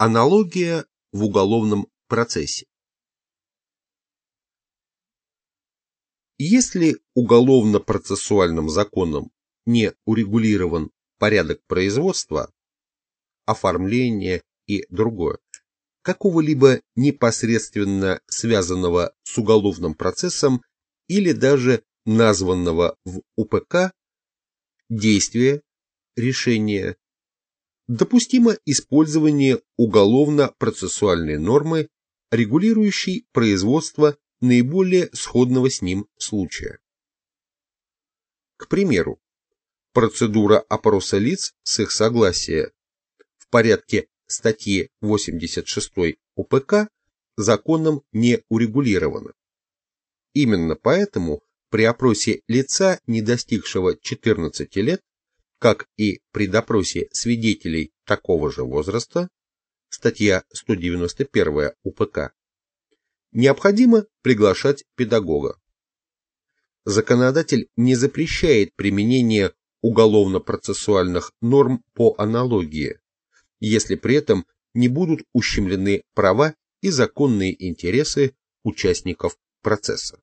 Аналогия в уголовном процессе. Если уголовно-процессуальным законом не урегулирован порядок производства, оформления и другое, какого-либо непосредственно связанного с уголовным процессом или даже названного в УПК действия, решения, допустимо использование уголовно-процессуальной нормы, регулирующей производство наиболее сходного с ним случая. К примеру, процедура опроса лиц с их согласия в порядке статьи 86 УПК законом не урегулирована. Именно поэтому при опросе лица, не достигшего 14 лет, как и при допросе свидетелей такого же возраста, статья 191 УПК, необходимо приглашать педагога. Законодатель не запрещает применение уголовно-процессуальных норм по аналогии, если при этом не будут ущемлены права и законные интересы участников процесса.